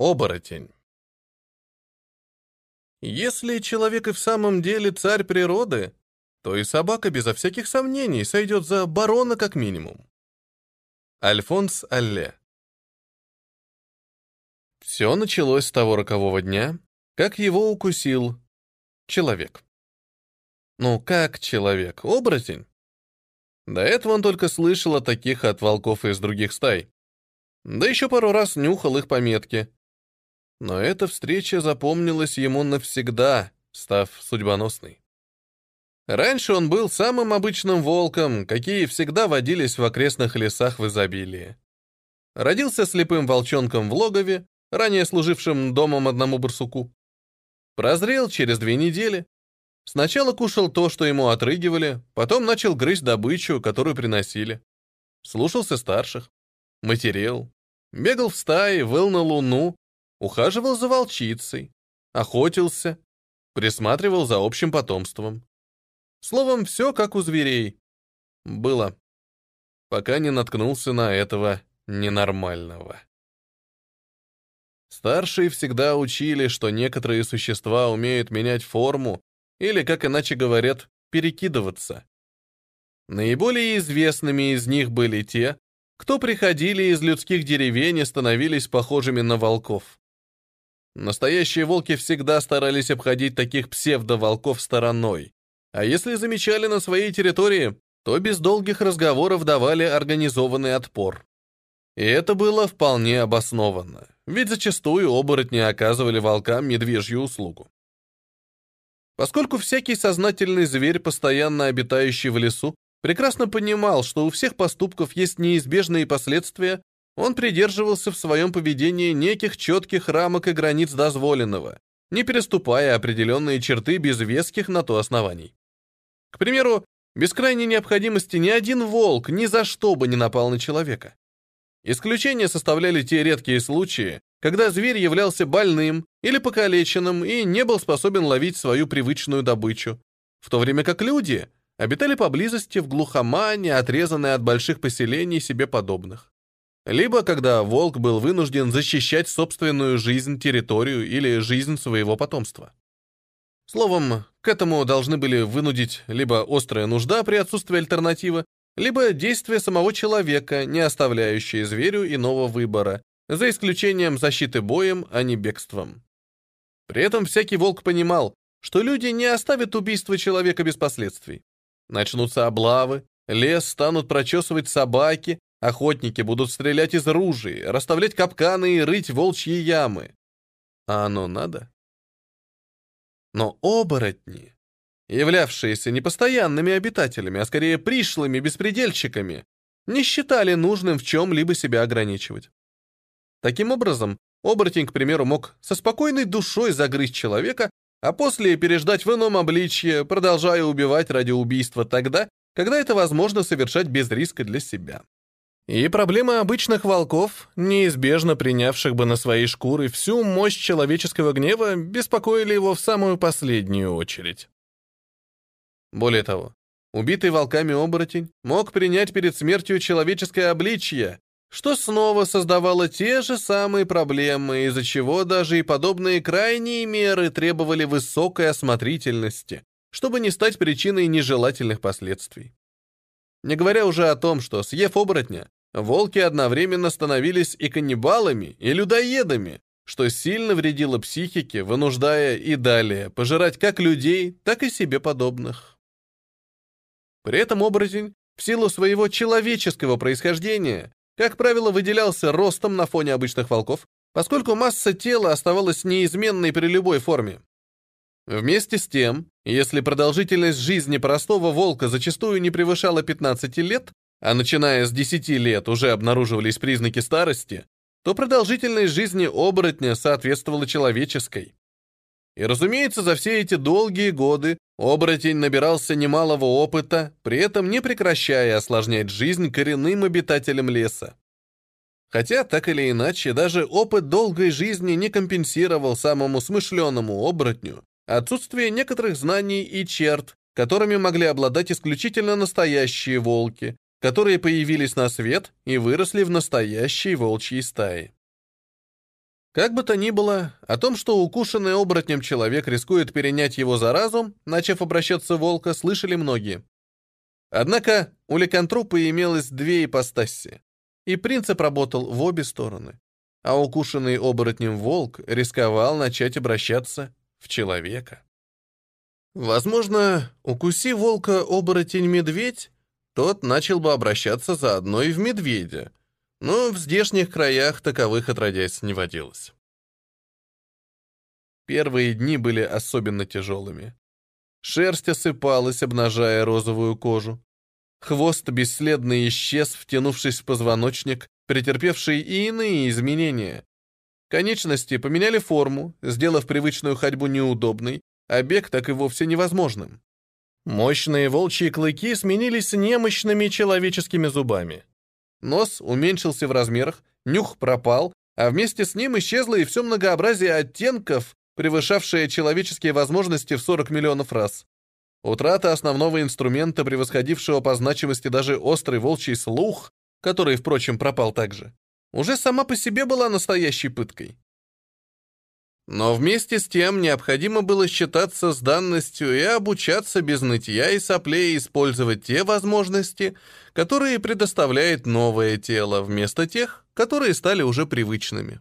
Оборотень. Если человек и в самом деле царь природы, то и собака безо всяких сомнений сойдет за барона как минимум. Альфонс Алле. Все началось с того рокового дня, как его укусил человек. Ну, как человек? Оборотень? До этого он только слышал о таких от волков из других стай. Да еще пару раз нюхал их пометки. Но эта встреча запомнилась ему навсегда, став судьбоносной. Раньше он был самым обычным волком, какие всегда водились в окрестных лесах в изобилии. Родился слепым волчонком в логове, ранее служившим домом одному барсуку. Прозрел через две недели. Сначала кушал то, что ему отрыгивали, потом начал грызть добычу, которую приносили. Слушался старших, матерел, бегал в стае, выл на луну, ухаживал за волчицей, охотился, присматривал за общим потомством. Словом, все как у зверей. Было. Пока не наткнулся на этого ненормального. Старшие всегда учили, что некоторые существа умеют менять форму, или, как иначе говорят, перекидываться. Наиболее известными из них были те, кто приходили из людских деревень и становились похожими на волков. Настоящие волки всегда старались обходить таких псевдоволков стороной, а если замечали на своей территории, то без долгих разговоров давали организованный отпор. И это было вполне обоснованно, ведь зачастую оборотни оказывали волкам медвежью услугу. Поскольку всякий сознательный зверь, постоянно обитающий в лесу, прекрасно понимал, что у всех поступков есть неизбежные последствия, он придерживался в своем поведении неких четких рамок и границ дозволенного, не переступая определенные черты без веских на то оснований. К примеру, без крайней необходимости ни один волк ни за что бы не напал на человека. Исключение составляли те редкие случаи, когда зверь являлся больным или покалеченным и не был способен ловить свою привычную добычу, в то время как люди обитали поблизости в глухомане, отрезанные от больших поселений себе подобных. Либо когда волк был вынужден защищать собственную жизнь, территорию или жизнь своего потомства. Словом, к этому должны были вынудить либо острая нужда при отсутствии альтернативы, либо действие самого человека, не оставляющее зверю иного выбора, за исключением защиты боем, а не бегством. При этом всякий волк понимал, что люди не оставят убийство человека без последствий. Начнутся облавы, лес станут прочесывать собаки, охотники будут стрелять из ружей, расставлять капканы и рыть волчьи ямы. А оно надо? Но оборотни, являвшиеся не постоянными обитателями, а скорее пришлыми беспредельщиками, не считали нужным в чем-либо себя ограничивать. Таким образом, оборотень, к примеру, мог со спокойной душой загрызть человека, а после переждать в ином обличье, продолжая убивать ради убийства тогда, когда это возможно совершать без риска для себя. И проблемы обычных волков, неизбежно принявших бы на свои шкуры всю мощь человеческого гнева, беспокоили его в самую последнюю очередь. Более того, убитый волками оборотень мог принять перед смертью человеческое обличье, что снова создавало те же самые проблемы, из-за чего даже и подобные крайние меры требовали высокой осмотрительности, чтобы не стать причиной нежелательных последствий. Не говоря уже о том, что, съев оборотня, волки одновременно становились и каннибалами, и людоедами, что сильно вредило психике, вынуждая и далее пожирать как людей, так и себе подобных. При этом оборотень, в силу своего человеческого происхождения, как правило, выделялся ростом на фоне обычных волков, поскольку масса тела оставалась неизменной при любой форме. Вместе с тем, если продолжительность жизни простого волка зачастую не превышала 15 лет, а начиная с 10 лет уже обнаруживались признаки старости, то продолжительность жизни оборотня соответствовала человеческой. И, разумеется, за все эти долгие годы оборотень набирался немалого опыта, при этом не прекращая осложнять жизнь коренным обитателям леса. Хотя, так или иначе, даже опыт долгой жизни не компенсировал самому смышленому оборотню отсутствие некоторых знаний и черт, которыми могли обладать исключительно настоящие волки, которые появились на свет и выросли в настоящей волчьей стае. Как бы то ни было, о том, что укушенный оборотнем человек рискует перенять его заразу, начав обращаться волка, слышали многие. Однако у ликантропа имелось две ипостаси, и принцип работал в обе стороны. А укушенный оборотнем волк рисковал начать обращаться в человека. Возможно, укуси волка оборотень-медведь, тот начал бы обращаться заодно и в медведя, но в здешних краях таковых отродясь не водилось. Первые дни были особенно тяжелыми. Шерсть осыпалась, обнажая розовую кожу. Хвост бесследно исчез, втянувшись в позвоночник, претерпевший и иные изменения. Конечности поменяли форму, сделав привычную ходьбу неудобной, а бег так и вовсе невозможным. Мощные волчьи клыки сменились немощными человеческими зубами. Нос уменьшился в размерах, нюх пропал, а вместе с ним исчезло и все многообразие оттенков, превышавшее человеческие возможности в 40 миллионов раз. Утрата основного инструмента, превосходившего по значимости даже острый волчий слух, который, впрочем, пропал также, уже сама по себе была настоящей пыткой. Но вместе с тем необходимо было считаться с данностью и обучаться без нытья и соплей использовать те возможности, которые предоставляет новое тело, вместо тех, которые стали уже привычными.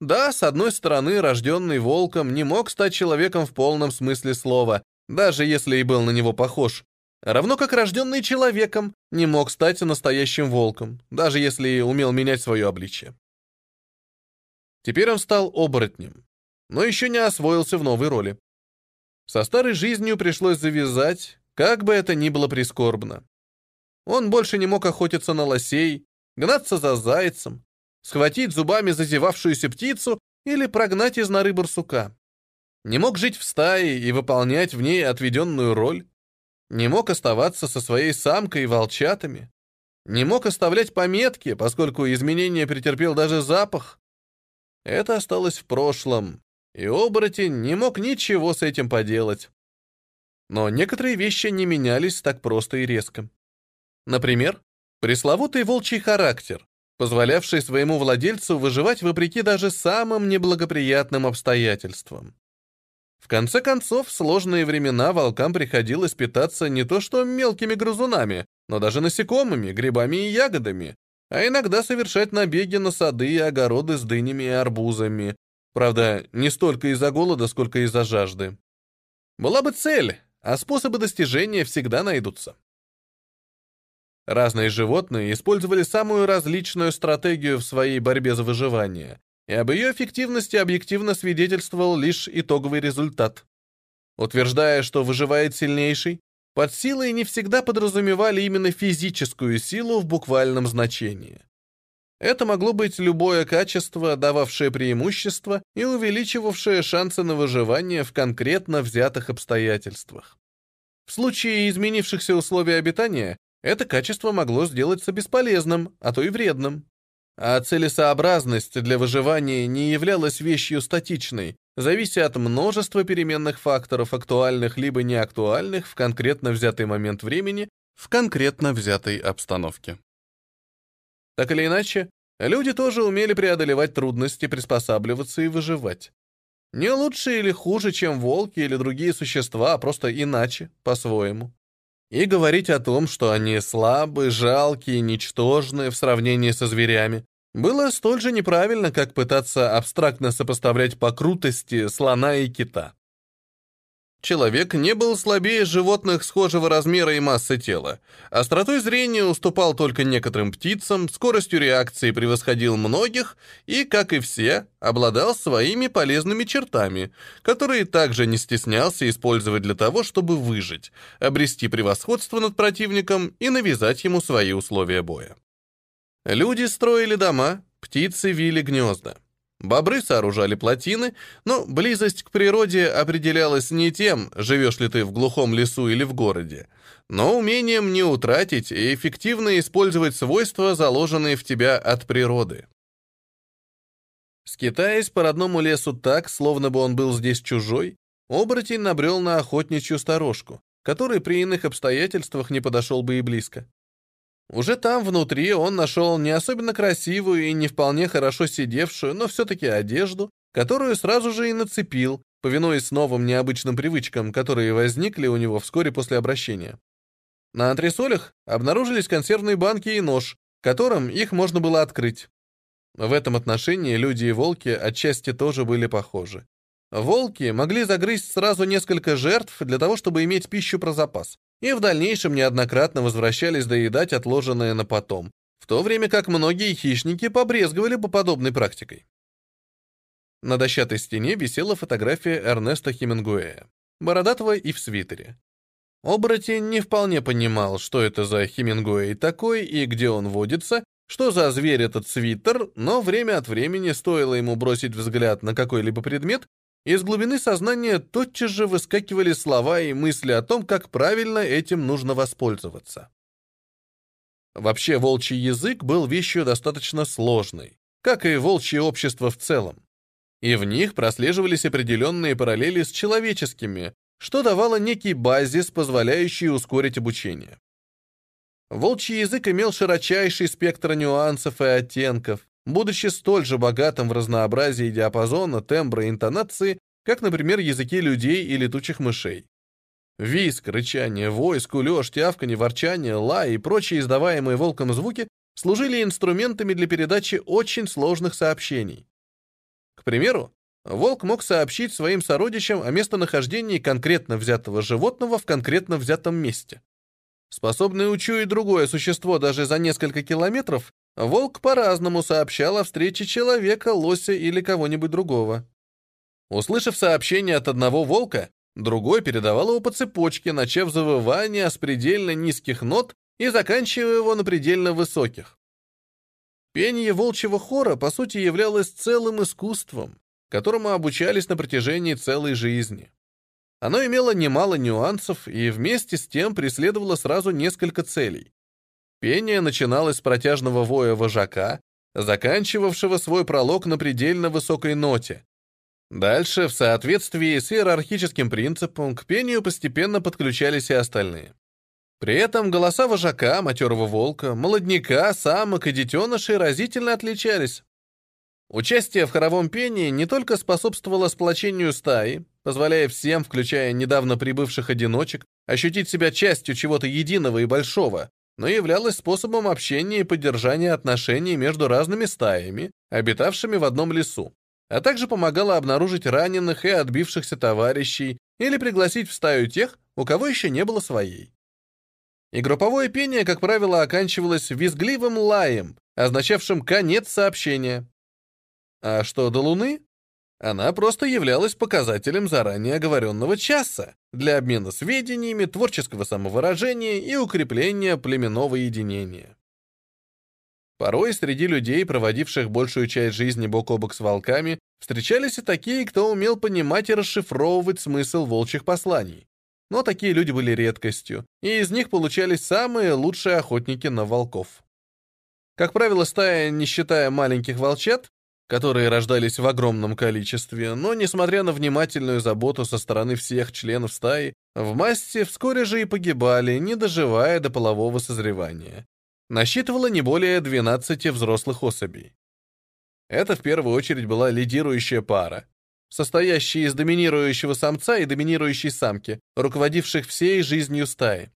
Да, с одной стороны, рожденный волком не мог стать человеком в полном смысле слова, даже если и был на него похож, равно как рожденный человеком не мог стать настоящим волком, даже если и умел менять свое обличие. Теперь он стал оборотнем, но еще не освоился в новой роли. Со старой жизнью пришлось завязать, как бы это ни было прискорбно. Он больше не мог охотиться на лосей, гнаться за зайцем, схватить зубами зазевавшуюся птицу или прогнать из норы барсука. Не мог жить в стае и выполнять в ней отведенную роль. Не мог оставаться со своей самкой и волчатами. Не мог оставлять пометки, поскольку изменения претерпел даже запах. Это осталось в прошлом, и оборотень не мог ничего с этим поделать. Но некоторые вещи не менялись так просто и резко. Например, пресловутый волчий характер, позволявший своему владельцу выживать вопреки даже самым неблагоприятным обстоятельствам. В конце концов, в сложные времена волкам приходилось питаться не то что мелкими грызунами, но даже насекомыми, грибами и ягодами, а иногда совершать набеги на сады и огороды с дынями и арбузами. Правда, не столько из-за голода, сколько из-за жажды. Была бы цель, а способы достижения всегда найдутся. Разные животные использовали самую различную стратегию в своей борьбе за выживание, и об ее эффективности объективно свидетельствовал лишь итоговый результат. Утверждая, что выживает сильнейший, под силой не всегда подразумевали именно физическую силу в буквальном значении. Это могло быть любое качество, дававшее преимущество и увеличивавшее шансы на выживание в конкретно взятых обстоятельствах. В случае изменившихся условий обитания это качество могло сделаться бесполезным, а то и вредным. А целесообразность для выживания не являлась вещью статичной, завися от множества переменных факторов, актуальных либо неактуальных в конкретно взятый момент времени, в конкретно взятой обстановке. Так или иначе, люди тоже умели преодолевать трудности, приспосабливаться и выживать. Не лучше или хуже, чем волки или другие существа, а просто иначе, по-своему. И говорить о том, что они слабы, жалкие, ничтожные в сравнении со зверями, было столь же неправильно, как пытаться абстрактно сопоставлять по крутости слона и кита. Человек не был слабее животных схожего размера и массы тела. Остротой зрения уступал только некоторым птицам, скоростью реакции превосходил многих и, как и все, обладал своими полезными чертами, которые также не стеснялся использовать для того, чтобы выжить, обрести превосходство над противником и навязать ему свои условия боя. Люди строили дома, птицы вили гнезда. Бобры сооружали плотины, но близость к природе определялась не тем, живешь ли ты в глухом лесу или в городе, но умением не утратить и эффективно использовать свойства, заложенные в тебя от природы. Скитаясь по родному лесу так, словно бы он был здесь чужой, оборотень набрел на охотничью сторожку, который при иных обстоятельствах не подошел бы и близко. Уже там, внутри, он нашел не особенно красивую и не вполне хорошо сидевшую, но все-таки одежду, которую сразу же и нацепил, повинуясь новым необычным привычкам, которые возникли у него вскоре после обращения. На антресолях обнаружились консервные банки и нож, которым их можно было открыть. В этом отношении люди и волки отчасти тоже были похожи. Волки могли загрызть сразу несколько жертв для того, чтобы иметь пищу про запас, и в дальнейшем неоднократно возвращались доедать отложенное на потом, в то время как многие хищники побрезговали бы подобной практикой. На дощатой стене висела фотография Эрнеста Хемингуэя, бородатого и в свитере. Оборотень не вполне понимал, что это за Хемингуэй такой и где он водится, что за зверь этот свитер, но время от времени стоило ему бросить взгляд на какой-либо предмет, из глубины сознания тотчас же выскакивали слова и мысли о том, как правильно этим нужно воспользоваться. Вообще, волчий язык был вещью достаточно сложной, как и волчье общество в целом. И в них прослеживались определенные параллели с человеческими, что давало некий базис, позволяющий ускорить обучение. Волчий язык имел широчайший спектр нюансов и оттенков, будучи столь же богатым в разнообразии диапазона, тембра и интонации, как, например, языки людей и летучих мышей. Виск, рычание, вой, скулёж, тявканье, ворчание, лай и прочие издаваемые волком звуки служили инструментами для передачи очень сложных сообщений. К примеру, волк мог сообщить своим сородичам о местонахождении конкретно взятого животного в конкретно взятом месте. Способный учуять другое существо даже за несколько километров, волк по-разному сообщал о встрече человека, лося или кого-нибудь другого. Услышав сообщение от одного волка, другой передавал его по цепочке, начав завывание с предельно низких нот и заканчивая его на предельно высоких. Пение волчьего хора, по сути, являлось целым искусством, которому обучались на протяжении целой жизни. Оно имело немало нюансов и вместе с тем преследовало сразу несколько целей. Пение начиналось с протяжного воя вожака, заканчивавшего свой пролог на предельно высокой ноте. Дальше, в соответствии с иерархическим принципом, к пению постепенно подключались и остальные. При этом голоса вожака, матерого волка, молодняка, самок и детенышей разительно отличались. Участие в хоровом пении не только способствовало сплочению стаи, позволяя всем, включая недавно прибывших одиночек, ощутить себя частью чего-то единого и большого, но являлось способом общения и поддержания отношений между разными стаями, обитавшими в одном лесу, а также помогало обнаружить раненых и отбившихся товарищей или пригласить в стаю тех, у кого еще не было своей. И групповое пение, как правило, оканчивалось визгливым лаем, означавшим конец сообщения. А что до Луны? Она просто являлась показателем заранее оговоренного часа для обмена сведениями, творческого самовыражения и укрепления племенного единения. Порой среди людей, проводивших большую часть жизни бок о бок с волками, встречались и такие, кто умел понимать и расшифровывать смысл волчьих посланий. Но такие люди были редкостью, и из них получались самые лучшие охотники на волков. Как правило, стая, не считая маленьких волчат, которые рождались в огромном количестве, но, несмотря на внимательную заботу со стороны всех членов стаи, в массе вскоре же и погибали, не доживая до полового созревания. Насчитывала не более 12 взрослых особей. Это в первую очередь была лидирующая пара, состоящие из доминирующего самца и доминирующей самки, руководивших всей жизнью стаи,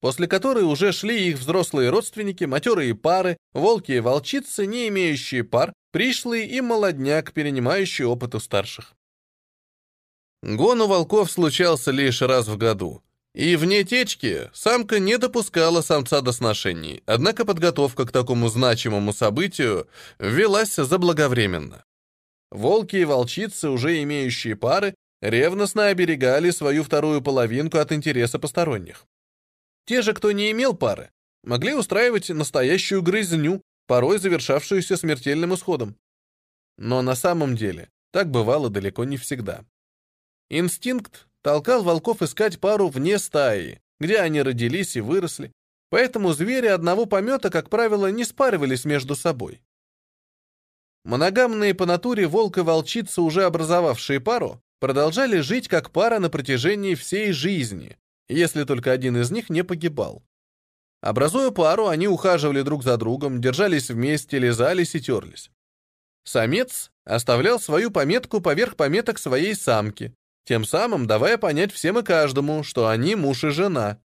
после которой уже шли их взрослые родственники, матерые пары, волки и волчицы, не имеющие пар, пришлые и молодняк, перенимающий опыт у старших. Гон у волков случался лишь раз в году, и вне течки самка не допускала самца до сношений, однако подготовка к такому значимому событию велась заблаговременно. Волки и волчицы, уже имеющие пары, ревностно оберегали свою вторую половинку от интереса посторонних. Те же, кто не имел пары, могли устраивать настоящую грызню, порой завершавшуюся смертельным исходом. Но на самом деле так бывало далеко не всегда. Инстинкт толкал волков искать пару вне стаи, где они родились и выросли, поэтому звери одного помета, как правило, не спаривались между собой. Моногамные по натуре волк и волчица, уже образовавшие пару, продолжали жить как пара на протяжении всей жизни, если только один из них не погибал. Образуя пару, они ухаживали друг за другом, держались вместе, лизались и терлись. Самец оставлял свою пометку поверх пометок своей самки, тем самым давая понять всем и каждому, что они муж и жена.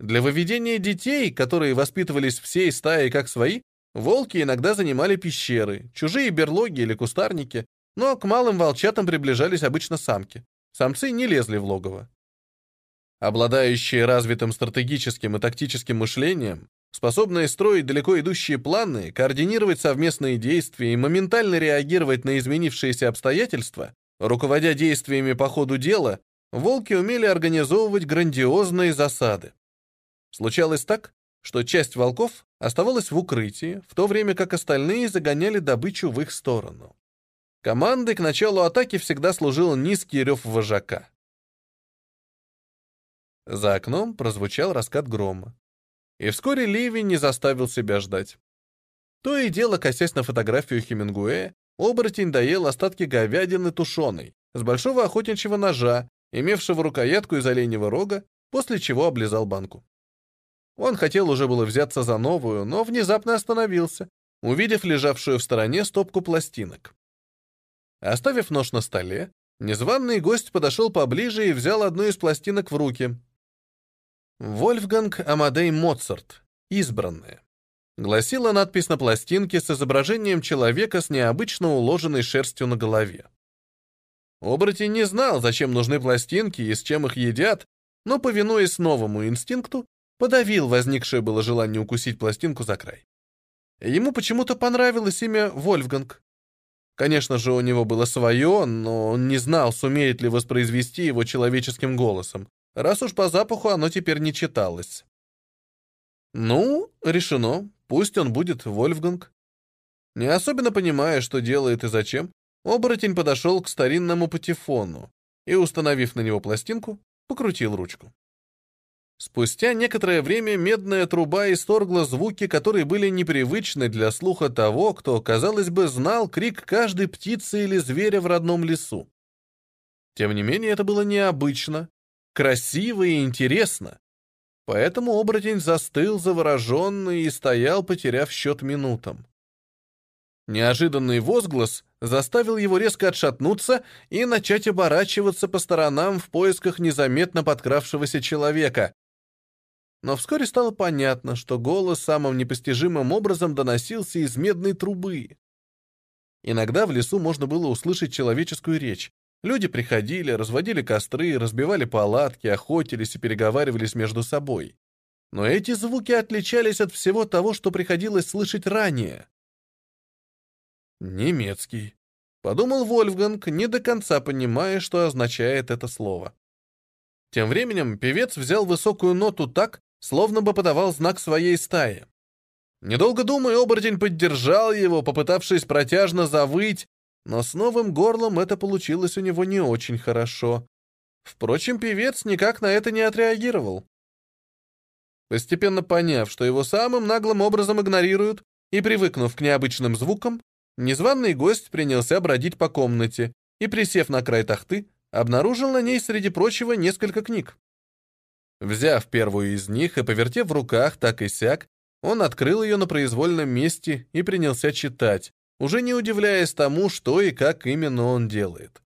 Для выведения детей, которые воспитывались всей стаей как свои, волки иногда занимали пещеры, чужие берлоги или кустарники, но к малым волчатам приближались обычно самки. Самцы не лезли в логово. Обладающие развитым стратегическим и тактическим мышлением, способные строить далеко идущие планы, координировать совместные действия и моментально реагировать на изменившиеся обстоятельства, руководя действиями по ходу дела, волки умели организовывать грандиозные засады. Случалось так, что часть волков оставалась в укрытии, в то время как остальные загоняли добычу в их сторону. Командой к началу атаки всегда служил низкий рев вожака. За окном прозвучал раскат грома. И вскоре ливень не заставил себя ждать. То и дело, косясь на фотографию Хемингуэя, оборотень доел остатки говядины тушеной с большого охотничьего ножа, имевшего рукоятку из оленьего рога, после чего облизал банку. Он хотел уже было взяться за новую, но внезапно остановился, увидев лежавшую в стороне стопку пластинок. Оставив нож на столе, незваный гость подошел поближе и взял одну из пластинок в руки. «Вольфганг Амадей Моцарт. Избранные», — гласила надпись на пластинке с изображением человека с необычно уложенной шерстью на голове. Оборотень не знал, зачем нужны пластинки и с чем их едят, но, повинуясь новому инстинкту, подавил возникшее было желание укусить пластинку за край. Ему почему-то понравилось имя Вольфганг. Конечно же, у него было свое, но он не знал, сумеет ли воспроизвести его человеческим голосом раз уж по запаху оно теперь не читалось. Ну, решено, пусть он будет Вольфганг. Не особенно понимая, что делает и зачем, оборотень подошел к старинному патефону и, установив на него пластинку, покрутил ручку. Спустя некоторое время медная труба исторгла звуки, которые были непривычны для слуха того, кто, казалось бы, знал крик каждой птицы или зверя в родном лесу. Тем не менее, это было необычно, красиво и интересно. Поэтому оборотень застыл завороженный и стоял, потеряв счет минутам. Неожиданный возглас заставил его резко отшатнуться и начать оборачиваться по сторонам в поисках незаметно подкравшегося человека. Но вскоре стало понятно, что голос самым непостижимым образом доносился из медной трубы. Иногда в лесу можно было услышать человеческую речь, Люди приходили, разводили костры, разбивали палатки, охотились и переговаривались между собой. Но эти звуки отличались от всего того, что приходилось слышать ранее. «Немецкий», — подумал Вольфганг, не до конца понимая, что означает это слово. Тем временем певец взял высокую ноту так, словно бы подавал знак своей стаи. Недолго думая, оборотень поддержал его, попытавшись протяжно завыть, но с новым горлом это получилось у него не очень хорошо. Впрочем, певец никак на это не отреагировал. Постепенно поняв, что его самым наглым образом игнорируют, и привыкнув к необычным звукам, незваный гость принялся бродить по комнате и, присев на край тахты, обнаружил на ней, среди прочего, несколько книг. Взяв первую из них и повертев в руках так и сяк, он открыл ее на произвольном месте и принялся читать, уже не удивляясь тому, что и как именно он делает.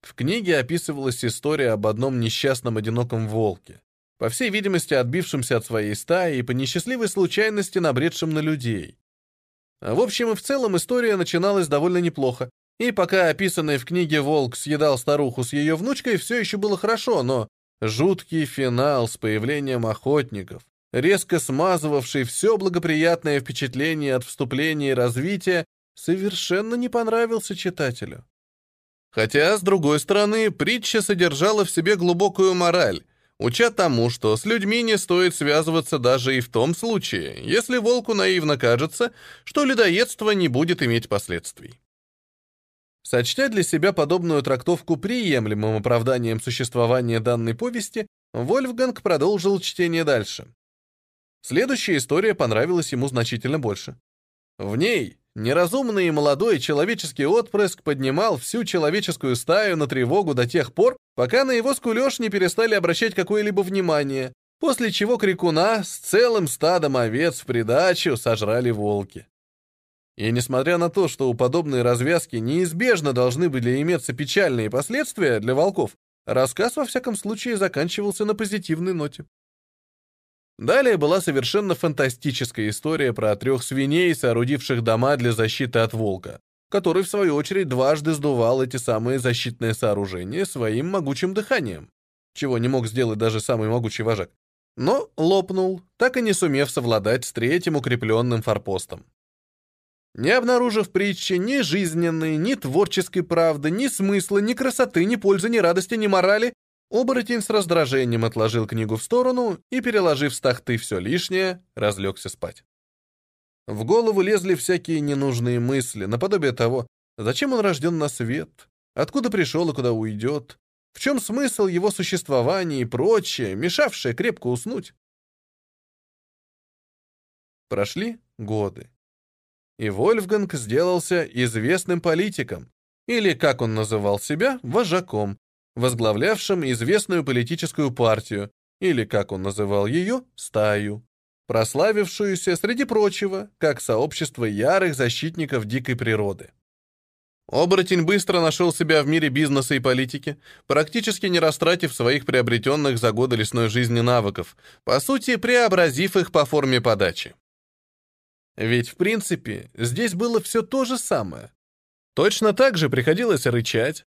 В книге описывалась история об одном несчастном одиноком волке, по всей видимости, отбившемся от своей стаи и по несчастливой случайности набредшем на людей. В общем и в целом история начиналась довольно неплохо, и пока описанный в книге волк съедал старуху с ее внучкой, все еще было хорошо, но жуткий финал с появлением охотников, резко смазывавший все благоприятное впечатление от вступления и развития, совершенно не понравился читателю. Хотя, с другой стороны, притча содержала в себе глубокую мораль, уча тому, что с людьми не стоит связываться даже и в том случае, если волку наивно кажется, что людоедство не будет иметь последствий. Сочтя для себя подобную трактовку приемлемым оправданием существования данной повести, Вольфганг продолжил чтение дальше. Следующая история понравилась ему значительно больше. В ней неразумный и молодой человеческий отпрыск поднимал всю человеческую стаю на тревогу до тех пор, пока на его скулёж не перестали обращать какое-либо внимание, после чего крикуна с целым стадом овец в придачу сожрали волки. И несмотря на то, что у подобной развязки неизбежно должны были иметься печальные последствия для волков, рассказ во всяком случае заканчивался на позитивной ноте. Далее была совершенно фантастическая история про трех свиней, соорудивших дома для защиты от волка, который, в свою очередь, дважды сдувал эти самые защитные сооружения своим могучим дыханием, чего не мог сделать даже самый могучий вожак. Но лопнул, так и не сумев совладать с третьим укрепленным форпостом. Не обнаружив притчи ни жизненной, ни творческой правды, ни смысла, ни красоты, ни пользы, ни радости, ни морали, оборотень с раздражением отложил книгу в сторону и, переложив с тахты все лишнее, разлегся спать. В голову лезли всякие ненужные мысли, наподобие того, зачем он рожден на свет, откуда пришел и куда уйдет, в чем смысл его существования и прочее, мешавшее крепко уснуть. Прошли годы и Вольфганг сделался известным политиком, или, как он называл себя, вожаком, возглавлявшим известную политическую партию, или, как он называл ее, стаю, прославившуюся, среди прочего, как сообщество ярых защитников дикой природы. Оборотень быстро нашел себя в мире бизнеса и политики, практически не растратив своих приобретенных за годы лесной жизни навыков, по сути, преобразив их по форме подачи. Ведь, в принципе, здесь было все то же самое. Точно так же приходилось рычать,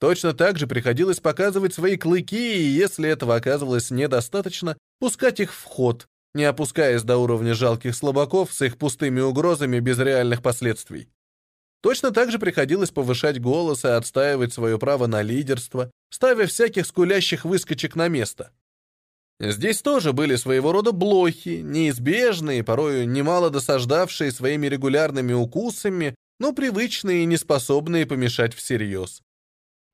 точно так же приходилось показывать свои клыки, и если этого оказывалось недостаточно, пускать их в ход, не опускаясь до уровня жалких слабаков с их пустыми угрозами без реальных последствий. Точно так же приходилось повышать голос и отстаивать свое право на лидерство, ставя всяких скулящих выскочек на место. Здесь тоже были своего рода блохи, неизбежные, порою немало досаждавшие своими регулярными укусами, но привычные и неспособные помешать всерьез.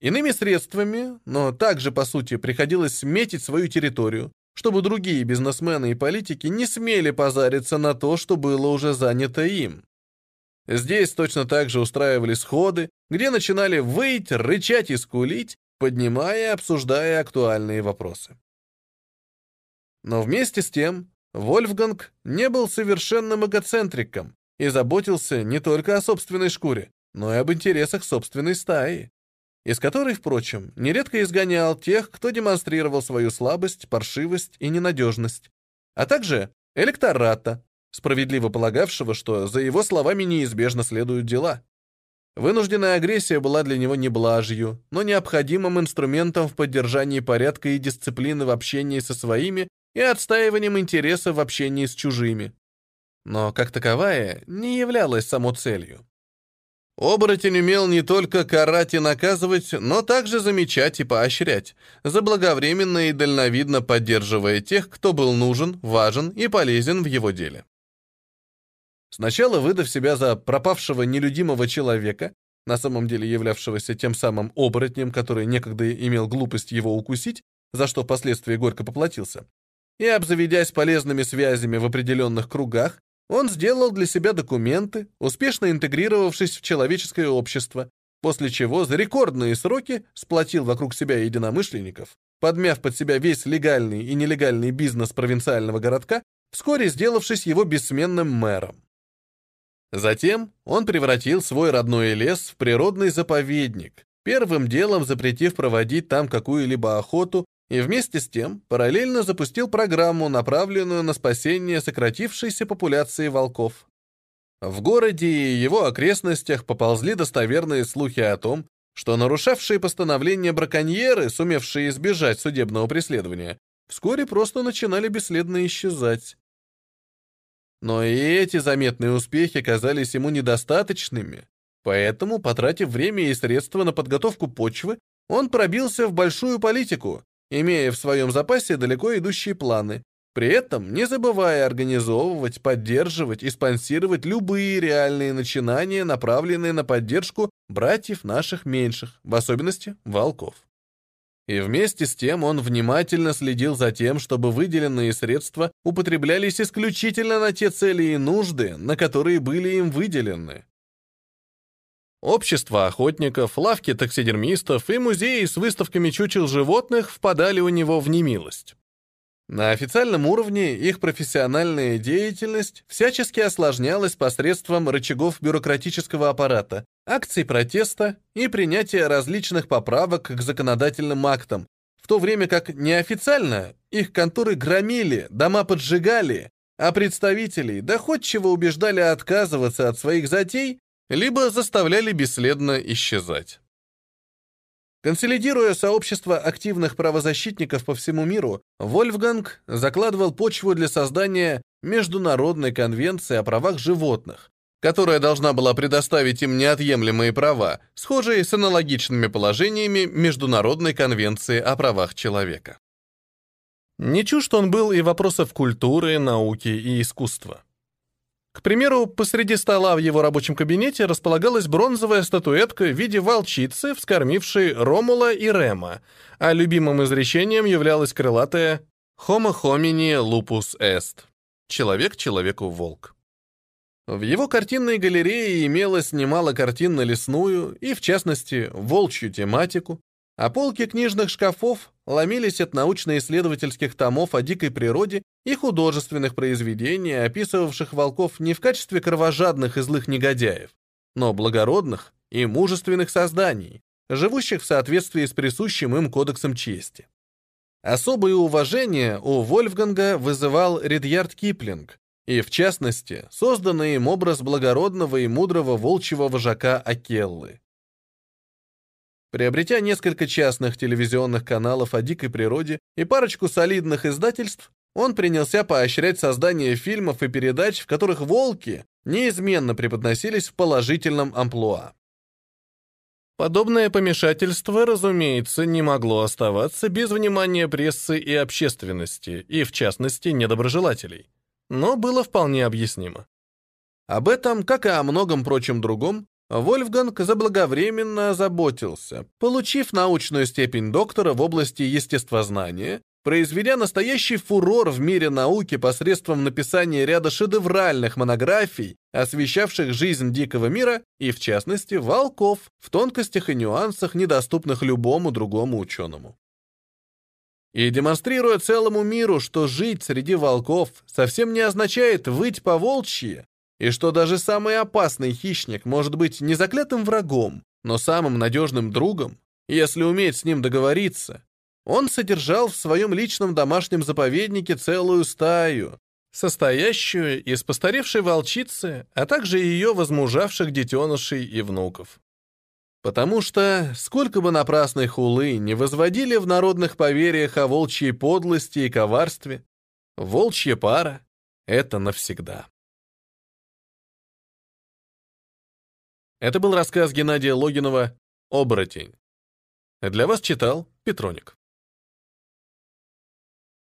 Иными средствами, но также, по сути, приходилось сметить свою территорию, чтобы другие бизнесмены и политики не смели позариться на то, что было уже занято им. Здесь точно так же устраивали сходы, где начинали выть, рычать и скулить, поднимая и обсуждая актуальные вопросы. Но вместе с тем Вольфганг не был совершенным эгоцентриком и заботился не только о собственной шкуре, но и об интересах собственной стаи, из которой, впрочем, нередко изгонял тех, кто демонстрировал свою слабость, паршивость и ненадежность, а также электората, справедливо полагавшего, что за его словами неизбежно следуют дела. Вынужденная агрессия была для него не блажью, но необходимым инструментом в поддержании порядка и дисциплины в общении со своими и отстаиванием интереса в общении с чужими. Но, как таковая, не являлась само целью. Оборотень умел не только карать и наказывать, но также замечать и поощрять, заблаговременно и дальновидно поддерживая тех, кто был нужен, важен и полезен в его деле. Сначала выдав себя за пропавшего нелюдимого человека, на самом деле являвшегося тем самым оборотнем, который некогда имел глупость его укусить, за что впоследствии горько поплатился, и, обзаведясь полезными связями в определенных кругах, он сделал для себя документы, успешно интегрировавшись в человеческое общество, после чего за рекордные сроки сплотил вокруг себя единомышленников, подмяв под себя весь легальный и нелегальный бизнес провинциального городка, вскоре сделавшись его бессменным мэром. Затем он превратил свой родной лес в природный заповедник, первым делом запретив проводить там какую-либо охоту и вместе с тем параллельно запустил программу, направленную на спасение сократившейся популяции волков. В городе и его окрестностях поползли достоверные слухи о том, что нарушавшие постановление браконьеры, сумевшие избежать судебного преследования, вскоре просто начинали бесследно исчезать. Но и эти заметные успехи казались ему недостаточными, поэтому, потратив время и средства на подготовку почвы, он пробился в большую политику, имея в своем запасе далеко идущие планы, при этом не забывая организовывать, поддерживать и спонсировать любые реальные начинания, направленные на поддержку братьев наших меньших, в особенности волков. И вместе с тем он внимательно следил за тем, чтобы выделенные средства употреблялись исключительно на те цели и нужды, на которые были им выделены. Общество охотников, лавки таксидермистов и музеи с выставками чучел животных впадали у него в немилость. На официальном уровне их профессиональная деятельность всячески осложнялась посредством рычагов бюрократического аппарата, акций протеста и принятия различных поправок к законодательным актам, в то время как неофициально их конторы громили, дома поджигали, а представителей доходчиво убеждали отказываться от своих затей, либо заставляли бесследно исчезать. Консолидируя сообщество активных правозащитников по всему миру, Вольфганг закладывал почву для создания Международной конвенции о правах животных, которая должна была предоставить им неотъемлемые права, схожие с аналогичными положениями Международной конвенции о правах человека. Не чужд он был и вопросов культуры, науки и искусства. К примеру, посреди стола в его рабочем кабинете располагалась бронзовая статуэтка в виде волчицы, вскормившей Ромула и Рема, а любимым изречением являлось крылатое «Homo homini lupus est» — «Человек человеку волк». В его картинной галерее имелось немало картин на лесную и, в частности, волчью тематику, а полки книжных шкафов ломились от научно-исследовательских томов о дикой природе и художественных произведений, описывавших волков не в качестве кровожадных и злых негодяев, но благородных и мужественных созданий, живущих в соответствии с присущим им кодексом чести. Особое уважение у Вольфганга вызывал Ридьярд Киплинг, и, в частности, созданный им образ благородного и мудрого волчьего вожака Акеллы. Приобретя несколько частных телевизионных каналов о дикой природе и парочку солидных издательств, он принялся поощрять создание фильмов и передач, в которых волки неизменно преподносились в положительном амплуа. Подобное помешательство, разумеется, не могло оставаться без внимания прессы и общественности, и, в частности, недоброжелателей, но было вполне объяснимо. Об этом, как и о многом прочем другом, Вольфганг заблаговременно озаботился, получив научную степень доктора в области естествознания, произведя настоящий фурор в мире науки посредством написания ряда шедевральных монографий, освещавших жизнь дикого мира и, в частности, волков в тонкостях и нюансах, недоступных любому другому ученому. И демонстрируя целому миру, что жить среди волков совсем не означает выть по волчьи, и что даже самый опасный хищник может быть не заклятым врагом, но самым надежным другом, если уметь с ним договориться. Он содержал в своем личном домашнем заповеднике целую стаю, состоящую из постаревшей волчицы, а также ее возмужавших детенышей и внуков. Потому что, сколько бы напрасной хулы не возводили в народных поверьях о волчьей подлости и коварстве, волчья пара — это навсегда. Это был рассказ Геннадия Логинова «Оборотень». Для вас читал Петроник.